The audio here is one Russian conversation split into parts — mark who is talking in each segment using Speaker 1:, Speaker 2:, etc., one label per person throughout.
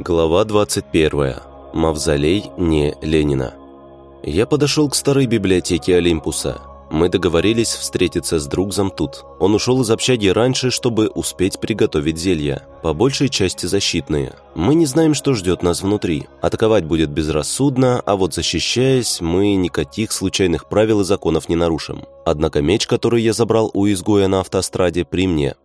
Speaker 1: Глава 21. Мавзолей не Ленина. Я подошел к старой библиотеке Олимпуса. Мы договорились встретиться с Другзом тут. Он ушел из общаги раньше, чтобы успеть приготовить зелья. По большей части защитные. Мы не знаем, что ждет нас внутри. Атаковать будет безрассудно, а вот защищаясь, мы никаких случайных правил и законов не нарушим. Однако меч, который я забрал у изгоя на автостраде, при мне.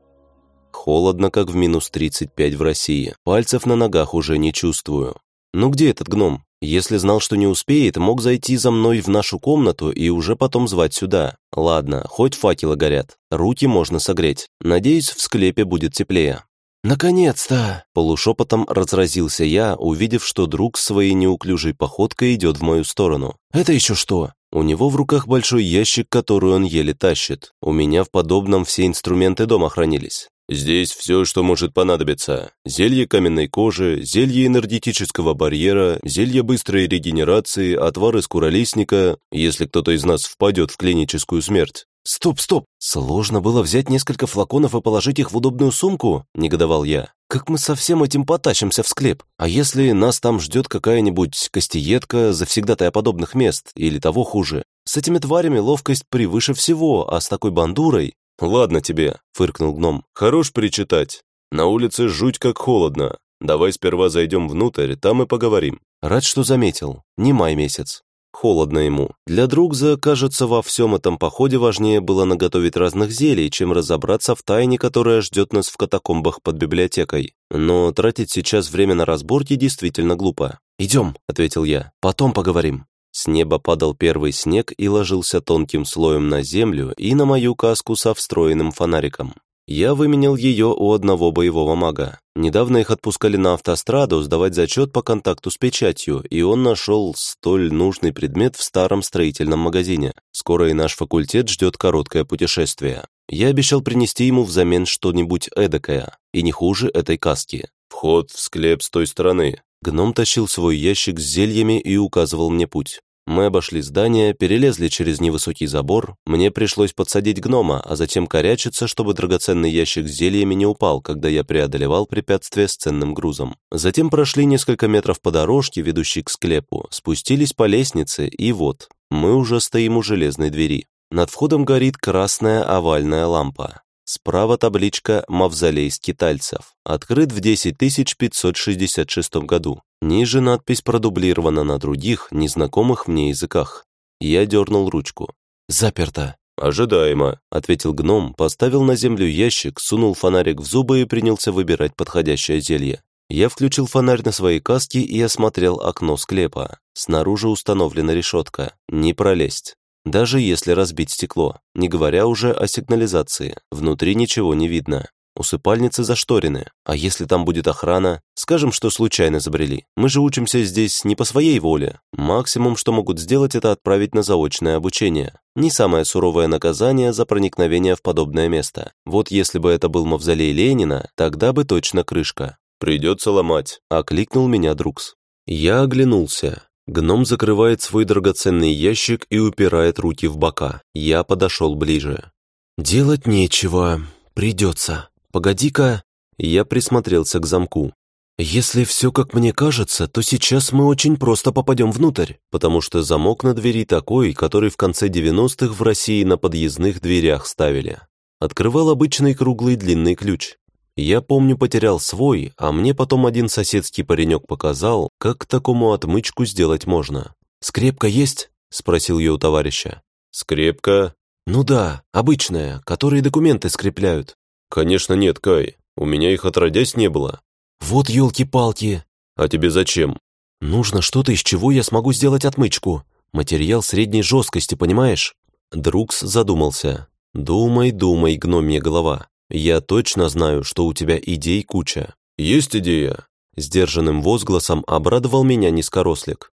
Speaker 1: Холодно, как в минус 35 в России. Пальцев на ногах уже не чувствую. Ну где этот гном? Если знал, что не успеет, мог зайти за мной в нашу комнату и уже потом звать сюда. Ладно, хоть факелы горят. Руки можно согреть. Надеюсь, в склепе будет теплее. «Наконец-то!» – полушепотом разразился я, увидев, что друг своей неуклюжей походкой идет в мою сторону. «Это еще что?» У него в руках большой ящик, который он еле тащит. У меня в подобном все инструменты дома хранились. Здесь все, что может понадобиться. Зелье каменной кожи, зелье энергетического барьера, зелье быстрой регенерации, отвар из куролесника, если кто-то из нас впадет в клиническую смерть. «Стоп, стоп! Сложно было взять несколько флаконов и положить их в удобную сумку?» – негодовал я. «Как мы со всем этим потащимся в склеп? А если нас там ждет какая-нибудь костиедка, завсегдатая подобных мест, или того хуже? С этими тварями ловкость превыше всего, а с такой бандурой
Speaker 2: «Ладно тебе», — фыркнул гном. «Хорош причитать. На улице жуть как холодно. Давай сперва зайдем внутрь, там и поговорим».
Speaker 1: Рад, что заметил. Не май месяц. Холодно ему. Для Другза, кажется, во всем этом походе важнее было наготовить разных зелий, чем разобраться в тайне, которая ждет нас в катакомбах под библиотекой. Но тратить сейчас время на разборки действительно глупо. «Идем», — ответил я, — «потом поговорим». С неба падал первый снег и ложился тонким слоем на землю и на мою каску со встроенным фонариком. Я выменял ее у одного боевого мага. Недавно их отпускали на автостраду сдавать зачет по контакту с печатью, и он нашел столь нужный предмет в старом строительном магазине. Скоро и наш факультет ждет короткое путешествие. Я обещал принести ему взамен что-нибудь эдакое, и не хуже этой каски.
Speaker 2: «Вход в склеп с той стороны»,
Speaker 1: Гном тащил свой ящик с зельями и указывал мне путь. Мы обошли здание, перелезли через невысокий забор. Мне пришлось подсадить гнома, а затем корячиться, чтобы драгоценный ящик с зельями не упал, когда я преодолевал препятствие с ценным грузом. Затем прошли несколько метров по дорожке, ведущей к склепу, спустились по лестнице, и вот, мы уже стоим у железной двери. Над входом горит красная овальная лампа. Справа табличка «Мавзолей скитальцев». Открыт в 10566 году. Ниже надпись продублирована на других, незнакомых мне языках. Я дернул ручку. «Заперто».
Speaker 2: «Ожидаемо», —
Speaker 1: ответил гном, поставил на землю ящик, сунул фонарик в зубы и принялся выбирать подходящее зелье. Я включил фонарь на своей каске и осмотрел окно склепа. Снаружи установлена решетка. Не пролезть. Даже если разбить стекло, не говоря уже о сигнализации, внутри ничего не видно. Усыпальницы зашторены, а если там будет охрана, скажем, что случайно забрели. Мы же учимся здесь не по своей воле. Максимум, что могут сделать, это отправить на заочное обучение. Не самое суровое наказание за проникновение в подобное место. Вот если бы это был мавзолей Ленина, тогда бы точно крышка.
Speaker 2: «Придется ломать», —
Speaker 1: окликнул меня Друкс. Я оглянулся. Гном закрывает свой драгоценный ящик и упирает руки в бока. Я подошел ближе. «Делать нечего. Придется. Погоди-ка». Я присмотрелся к замку. «Если все как мне кажется, то сейчас мы очень просто попадем внутрь, потому что замок на двери такой, который в конце 90-х в России на подъездных дверях ставили. Открывал обычный круглый длинный ключ. Я помню, потерял свой, а мне потом один соседский паренек показал, как такому отмычку сделать можно. «Скрепка есть?» – спросил я у товарища.
Speaker 2: «Скрепка?»
Speaker 1: «Ну да, обычная, которые документы скрепляют».
Speaker 2: «Конечно нет, Кай. У меня их отродясь не было».
Speaker 1: «Вот елки-палки!»
Speaker 2: «А тебе зачем?»
Speaker 1: «Нужно что-то, из чего я смогу сделать отмычку. Материал средней жесткости, понимаешь?» Друкс задумался. «Думай, думай, гномья голова. «Я точно знаю, что у тебя идей куча».
Speaker 2: «Есть идея!»
Speaker 1: Сдержанным возгласом обрадовал меня низкорослик.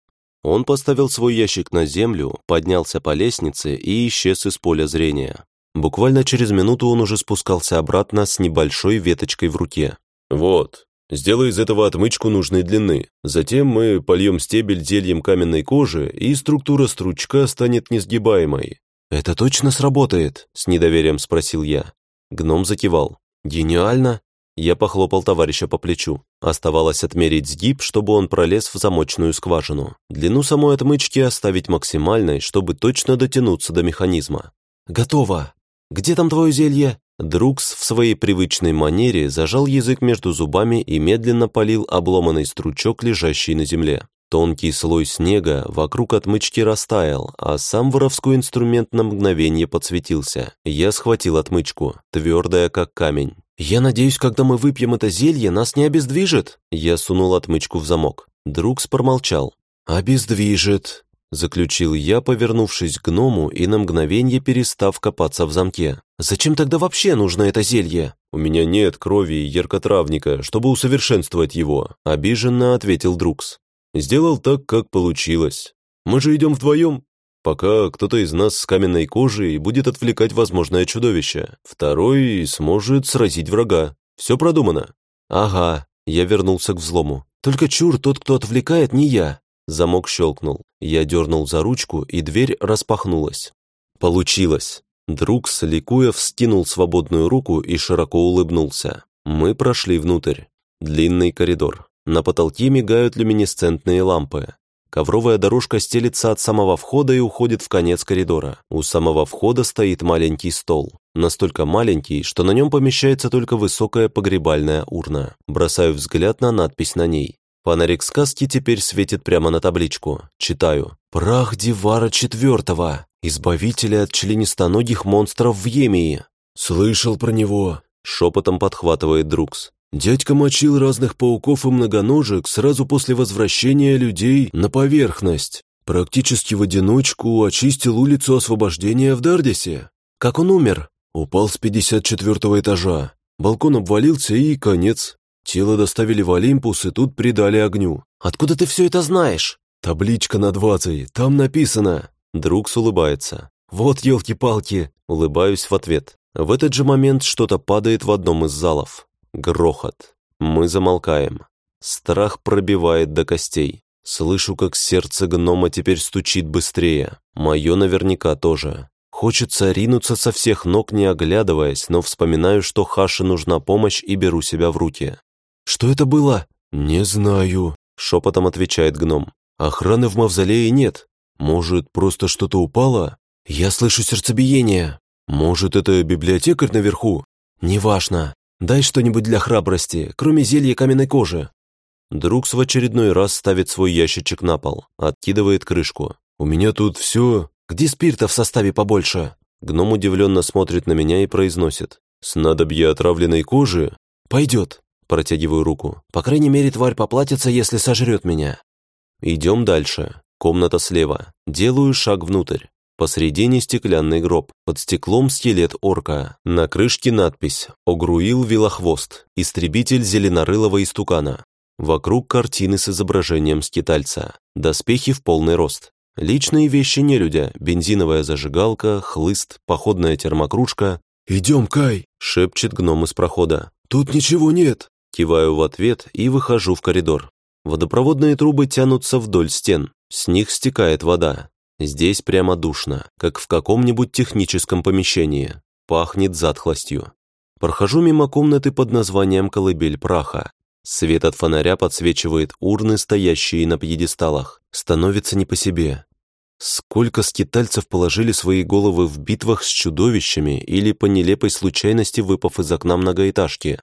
Speaker 1: Он поставил свой ящик на землю, поднялся по лестнице и исчез из поля зрения. Буквально через минуту он уже спускался обратно с небольшой веточкой в руке.
Speaker 2: «Вот, сделай из этого отмычку нужной длины. Затем мы польем стебель зельем каменной кожи, и структура стручка станет несгибаемой».
Speaker 1: «Это точно сработает?» – с недоверием спросил я. Гном закивал. «Гениально!» Я похлопал товарища по плечу. Оставалось отмерить сгиб, чтобы он пролез в замочную скважину. Длину самой отмычки оставить максимальной, чтобы точно дотянуться до механизма. «Готово! Где там твое зелье?» Друкс в своей привычной манере зажал язык между зубами и медленно полил обломанный стручок, лежащий на земле. Тонкий слой снега вокруг отмычки растаял, а сам воровской инструмент на мгновение подсветился. Я схватил отмычку, твердая как камень. «Я надеюсь, когда мы выпьем это зелье, нас не обездвижит?» Я сунул отмычку в замок. Друкс промолчал. «Обездвижит», — заключил я, повернувшись к гному и на мгновение перестав копаться в замке. «Зачем тогда вообще нужно это зелье?»
Speaker 2: «У меня нет крови и яркотравника, чтобы усовершенствовать его», — обиженно ответил Друкс. «Сделал так, как получилось. Мы же идем вдвоем, пока кто-то из нас с каменной кожей будет отвлекать возможное чудовище. Второй сможет сразить врага. Все продумано».
Speaker 1: «Ага», — я вернулся к взлому. «Только чур, тот, кто отвлекает, не я». Замок щелкнул. Я дернул за ручку, и дверь распахнулась. Получилось. Друг, ликуя, вскинул свободную руку и широко улыбнулся. Мы прошли внутрь. Длинный коридор. На потолке мигают люминесцентные лампы. Ковровая дорожка стелится от самого входа и уходит в конец коридора. У самого входа стоит маленький стол. Настолько маленький, что на нем помещается только высокая погребальная урна. Бросаю взгляд на надпись на ней. Фонарик сказки теперь светит прямо на табличку. Читаю. «Прах Дивара Четвертого, избавителя от членистоногих монстров в Емии».
Speaker 2: «Слышал про него», —
Speaker 1: шепотом подхватывает Друкс.
Speaker 2: «Дядька мочил разных пауков и многоножек сразу после возвращения людей на поверхность. Практически в одиночку очистил улицу освобождения в Дардисе.
Speaker 1: Как он умер?»
Speaker 2: Упал с 54 этажа. Балкон обвалился и конец. Тело доставили в Олимпус и тут придали огню.
Speaker 1: «Откуда ты все это знаешь?»
Speaker 2: «Табличка над вазой, там написано».
Speaker 1: Друг улыбается. «Вот елки-палки!» Улыбаюсь в ответ. В этот же момент что-то падает в одном из залов. Грохот. Мы замолкаем. Страх пробивает до костей. Слышу, как сердце гнома теперь стучит быстрее. Мое наверняка тоже. Хочется ринуться со всех ног, не оглядываясь, но вспоминаю, что Хаше нужна помощь и беру себя в руки. «Что это было?»
Speaker 2: «Не знаю», —
Speaker 1: шепотом отвечает гном.
Speaker 2: «Охраны в мавзолее нет. Может, просто что-то упало?»
Speaker 1: «Я слышу сердцебиение».
Speaker 2: «Может, это библиотекарь наверху?»
Speaker 1: «Неважно. Дай что-нибудь для храбрости, кроме зелья каменной кожи». Друкс в очередной раз ставит свой ящичек на пол, откидывает крышку.
Speaker 2: «У меня тут все...»
Speaker 1: «Где спирта в составе побольше?» Гном удивленно смотрит на меня и произносит.
Speaker 2: «Снадобье отравленной кожи?»
Speaker 1: «Пойдет. Протягиваю руку. По крайней мере, тварь поплатится, если сожрет меня. Идем дальше. Комната слева. Делаю шаг внутрь. Посредине стеклянный гроб. Под стеклом скелет орка. На крышке надпись «Огруил Вилохвост. Истребитель зеленорылого истукана». Вокруг картины с изображением скитальца. Доспехи в полный рост. Личные вещи нелюдя. Бензиновая зажигалка, хлыст, походная термокружка.
Speaker 2: «Идем, Кай!»
Speaker 1: — шепчет гном из прохода.
Speaker 2: «Тут ничего нет!»
Speaker 1: Киваю в ответ и выхожу в коридор. Водопроводные трубы тянутся вдоль стен. С них стекает вода. Здесь прямо душно, как в каком-нибудь техническом помещении. Пахнет затхлостью. Прохожу мимо комнаты под названием «Колыбель праха». Свет от фонаря подсвечивает урны, стоящие на пьедесталах. Становится не по себе. Сколько скитальцев положили свои головы в битвах с чудовищами или по нелепой случайности выпав из окна многоэтажки.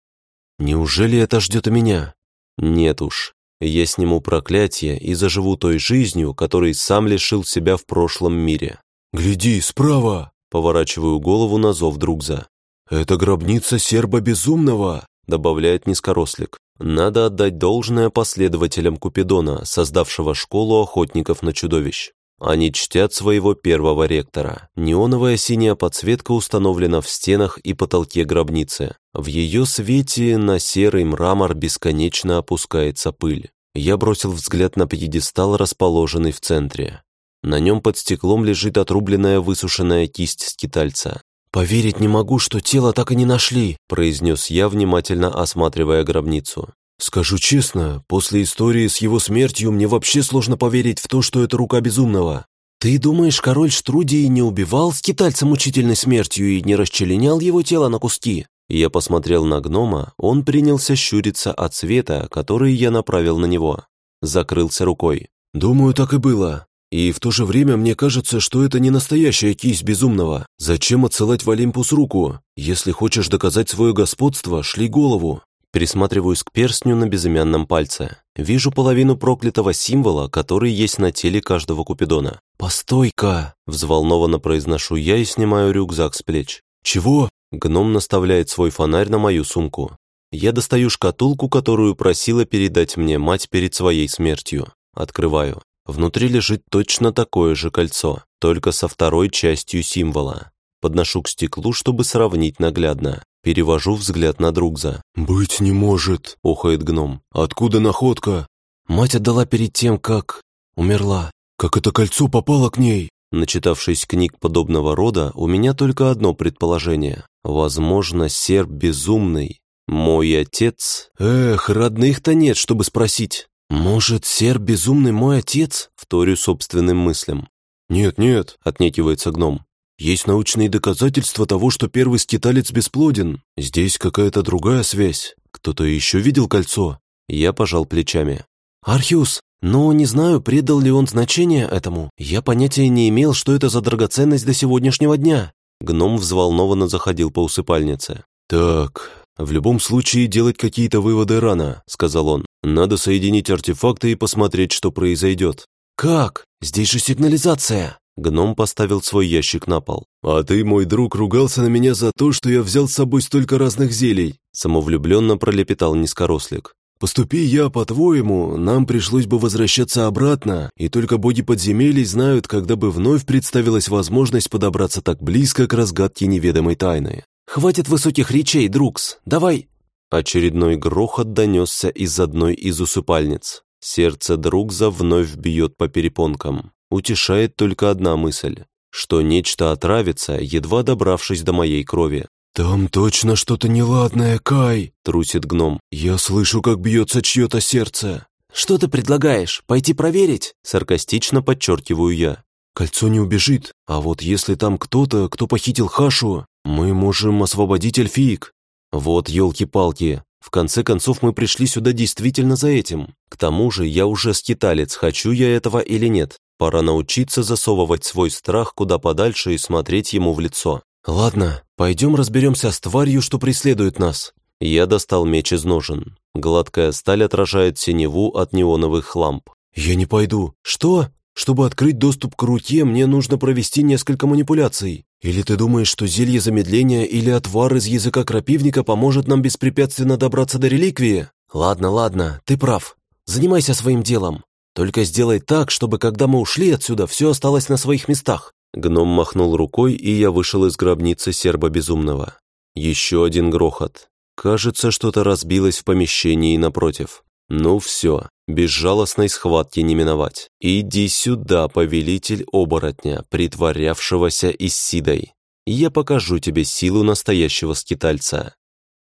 Speaker 1: Неужели это ждет меня? Нет уж. Я сниму проклятие и заживу той жизнью, которой сам лишил себя в прошлом мире.
Speaker 2: «Гляди, справа!»
Speaker 1: Поворачиваю голову на зов Другза.
Speaker 2: «Это гробница серба безумного!»
Speaker 1: Добавляет низкорослик. Надо отдать должное последователям Купидона, создавшего школу охотников на чудовищ. Они чтят своего первого ректора. Неоновая синяя подсветка установлена в стенах и потолке гробницы. В ее свете на серый мрамор бесконечно опускается пыль. Я бросил взгляд на пьедестал, расположенный в центре. На нем под стеклом лежит отрубленная высушенная кисть скитальца. «Поверить не могу, что тело так и не нашли», произнес я, внимательно осматривая гробницу.
Speaker 2: Скажу честно, после истории с его смертью мне вообще сложно поверить в то, что это рука безумного.
Speaker 1: Ты думаешь, король Штрудии не убивал скитальца мучительной смертью и не расчленял его тело на куски? Я посмотрел на гнома, он принялся щуриться от света, который я направил на него. Закрылся рукой.
Speaker 2: «Думаю, так и было. И в то же время мне кажется, что это не настоящая кисть безумного. Зачем отсылать в Олимпус руку? Если хочешь доказать свое господство, шли голову.
Speaker 1: Присматриваюсь к перстню на безымянном пальце. Вижу половину проклятого символа, который есть на теле каждого купидона.
Speaker 2: «Постой-ка!»
Speaker 1: – взволнованно произношу я и снимаю рюкзак с плеч.
Speaker 2: «Чего?»
Speaker 1: Гном наставляет свой фонарь на мою сумку. Я достаю шкатулку, которую просила передать мне мать перед своей смертью. Открываю. Внутри лежит точно такое же кольцо, только со второй частью символа. Подношу к стеклу, чтобы сравнить наглядно. Перевожу взгляд на Другза.
Speaker 2: «Быть не может», — охает гном. «Откуда находка?»
Speaker 1: «Мать отдала перед тем, как... умерла».
Speaker 2: «Как это кольцо попало к ней?»
Speaker 1: Начитавшись книг подобного рода, у меня только одно предположение. Возможно, серб безумный. Мой отец...
Speaker 2: Эх, родных-то нет, чтобы спросить.
Speaker 1: «Может, серб безумный мой отец?» — вторю собственным мыслям.
Speaker 2: «Нет, нет», —
Speaker 1: отнекивается гном.
Speaker 2: «Есть научные доказательства того, что первый скиталец бесплоден. Здесь какая-то другая связь. Кто-то еще видел кольцо?»
Speaker 1: Я пожал плечами.
Speaker 2: «Архиус,
Speaker 1: но не знаю, придал ли он значение этому. Я понятия не имел, что это за драгоценность до сегодняшнего дня». Гном взволнованно заходил по усыпальнице.
Speaker 2: «Так, в любом случае делать какие-то выводы рано», — сказал он. Надо соединить артефакты и посмотреть, что произойдет.
Speaker 1: «Как? Здесь же сигнализация!»
Speaker 2: Гном поставил свой ящик на пол. «А ты, мой друг, ругался на меня за то, что я взял с собой столько разных зелий!»
Speaker 1: Самовлюбленно пролепетал низкорослик.
Speaker 2: «Поступи я, по-твоему, нам пришлось бы возвращаться обратно, и только боги подземелий знают, когда бы вновь представилась возможность подобраться так близко к разгадке неведомой тайны».
Speaker 1: «Хватит высоких речей, Друкс, давай Очередной грохот донесся из одной из усыпальниц. Сердце Другза вновь бьет по перепонкам. Утешает только одна мысль, что нечто отравится, едва добравшись до моей крови.
Speaker 2: «Там точно что-то неладное, Кай!»
Speaker 1: – трусит гном.
Speaker 2: «Я слышу, как бьется чье-то сердце!»
Speaker 1: «Что ты предлагаешь? Пойти проверить?» – саркастично подчеркиваю я.
Speaker 2: «Кольцо не убежит, а вот если там кто-то, кто похитил Хашу, мы можем освободить эльфиек.
Speaker 1: Вот елки-палки, в конце концов мы пришли сюда действительно за этим. К тому же я уже скиталец, хочу я этого или нет. Пора научиться засовывать свой страх куда подальше и смотреть ему в лицо. Ладно, пойдем разберемся с тварью, что преследует нас. Я достал меч из ножен. Гладкая сталь отражает синеву от неоновых ламп.
Speaker 2: «Я не пойду». «Что?» Чтобы открыть доступ к руке, мне нужно провести несколько манипуляций. Или ты думаешь, что зелье замедления или отвар из языка крапивника поможет нам беспрепятственно добраться до реликвии?
Speaker 1: Ладно, ладно, ты прав. Занимайся своим делом. Только сделай так, чтобы когда мы ушли отсюда, все осталось на своих местах». Гном махнул рукой, и я вышел из гробницы серба безумного. Еще один грохот. Кажется, что-то разбилось в помещении напротив. Ну все, безжалостной схватки не миновать. Иди сюда, повелитель оборотня, притворявшегося Исидой. Я покажу тебе силу настоящего скитальца.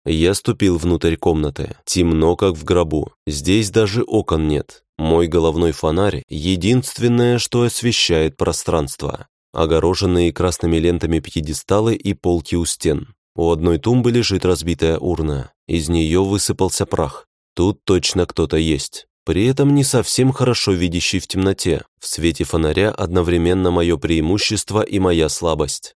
Speaker 1: Я ступил внутрь комнаты. Темно, как в гробу. Здесь даже окон нет. Мой головной фонарь — единственное, что освещает пространство. Огороженные красными лентами пьедесталы и полки у стен. У одной тумбы лежит разбитая урна. Из нее высыпался прах. Тут точно кто-то есть. При этом не совсем хорошо видящий в темноте. В свете фонаря одновременно мое преимущество и моя слабость.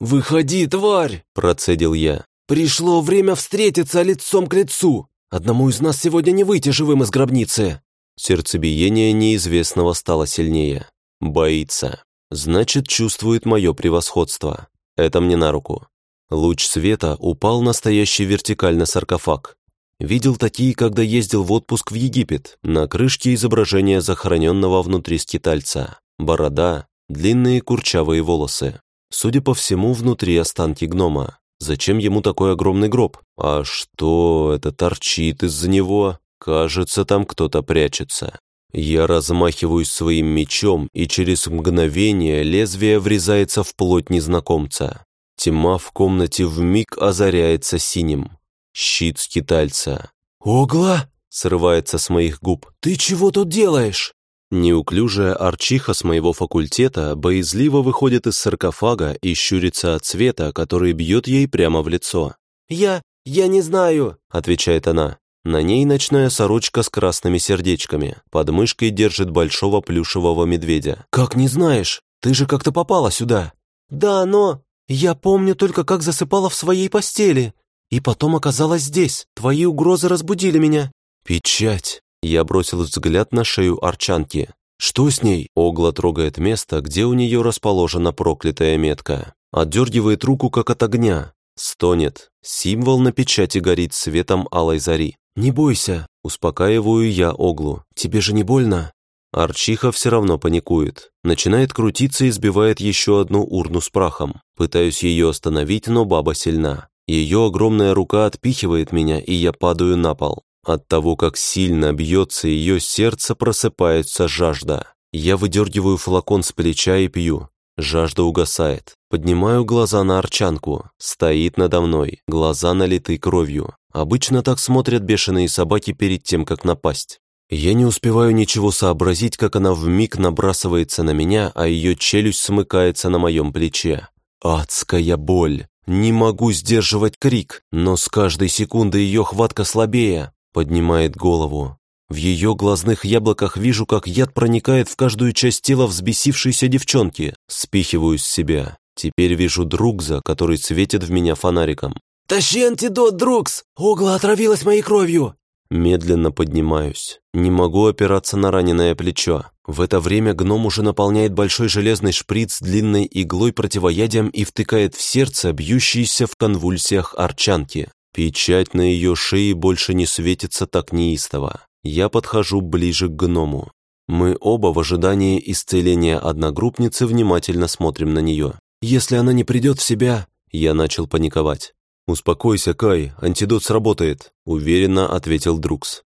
Speaker 2: «Выходи, тварь!» – процедил я.
Speaker 1: «Пришло время встретиться лицом к лицу! Одному из нас сегодня не выйти живым из гробницы!» Сердцебиение неизвестного стало сильнее. Боится. Значит, чувствует мое превосходство. Это мне на руку. Луч света упал на стоящий вертикально саркофаг. Видел такие, когда ездил в отпуск в Египет. На крышке изображение захороненного внутри скитальца. Борода, длинные курчавые волосы. Судя по всему, внутри останки гнома. Зачем ему такой огромный гроб? А что это торчит из-за него? Кажется, там кто-то прячется. Я размахиваюсь своим мечом, и через мгновение лезвие врезается в плоть незнакомца. Тьма в комнате вмиг озаряется синим. Щит скитальца.
Speaker 2: «Огла!»
Speaker 1: — срывается с моих губ.
Speaker 2: «Ты чего тут делаешь?»
Speaker 1: Неуклюжая арчиха с моего факультета боязливо выходит из саркофага и щурится от света, который бьет ей прямо в лицо. «Я... я не знаю», — отвечает она. На ней ночная сорочка с красными сердечками. Под мышкой держит большого плюшевого медведя. «Как не знаешь? Ты же как-то попала сюда». «Да, но...» «Я помню только, как засыпала в своей постели. И потом оказалась здесь. Твои угрозы разбудили меня». «Печать». Я бросил взгляд на шею арчанки. «Что с ней?» Огла трогает место, где у нее расположена проклятая метка. Отдергивает руку, как от огня. Стонет. Символ на печати горит светом алой зари. «Не бойся», — успокаиваю я Оглу. «Тебе же не больно?» Арчиха все равно паникует. Начинает крутиться и сбивает еще одну урну с прахом. Пытаюсь ее остановить, но баба сильна. Ее огромная рука отпихивает меня, и я падаю на пол. От того, как сильно бьется ее сердце, просыпается жажда. Я выдергиваю флакон с плеча и пью. Жажда угасает. Поднимаю глаза на Арчанку. Стоит надо мной. Глаза налиты кровью. Обычно так смотрят бешеные собаки перед тем, как напасть. Я не успеваю ничего сообразить, как она вмиг набрасывается на меня, а ее челюсть смыкается на моем плече. Адская боль. Не могу сдерживать крик, но с каждой секундой ее хватка слабее. Поднимает голову. В ее глазных яблоках вижу, как яд проникает в каждую часть тела взбесившейся девчонки. Спихиваю с себя. Теперь вижу Другза, который светит в меня фонариком. «Тащи антидот, Друкс! Огла отравилась моей кровью!» Медленно поднимаюсь. Не могу опираться на раненое плечо. В это время гном уже наполняет большой железный шприц длинной иглой противоядием и втыкает в сердце бьющиеся в конвульсиях арчанки. Печать на ее шее больше не светится так неистово. Я подхожу ближе к гному. Мы оба в ожидании исцеления одногруппницы внимательно смотрим на нее. Если она не придет в себя, я начал паниковать. «Успокойся, Кай, антидот сработает», — уверенно ответил Друкс.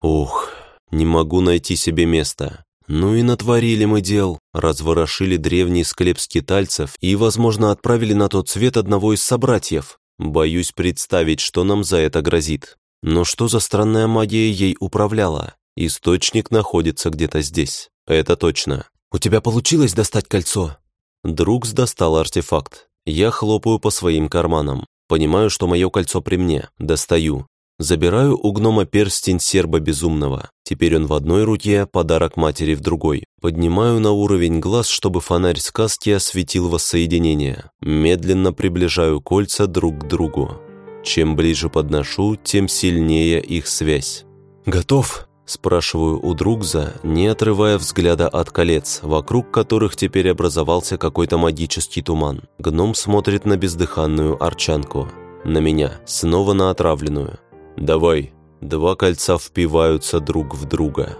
Speaker 1: «Ух, не могу найти себе места. Ну и натворили мы дел, разворошили древний склеп скитальцев и, возможно, отправили на тот свет одного из собратьев. Боюсь представить, что нам за это грозит. Но что за странная магия ей управляла? Источник находится где-то здесь. Это точно. У тебя получилось достать кольцо?» Друкс достал артефакт. Я хлопаю по своим карманам. Понимаю, что мое кольцо при мне. Достаю. Забираю у гнома перстень серба безумного. Теперь он в одной руке, подарок матери в другой. Поднимаю на уровень глаз, чтобы фонарь сказки осветил воссоединение. Медленно приближаю кольца друг к другу. Чем ближе подношу, тем сильнее их связь. «Готов?» Спрашиваю у Другза, не отрывая взгляда от колец, вокруг которых теперь образовался какой-то магический туман. Гном смотрит на бездыханную арчанку. На меня, снова на отравленную. «Давай». Два кольца впиваются друг в друга.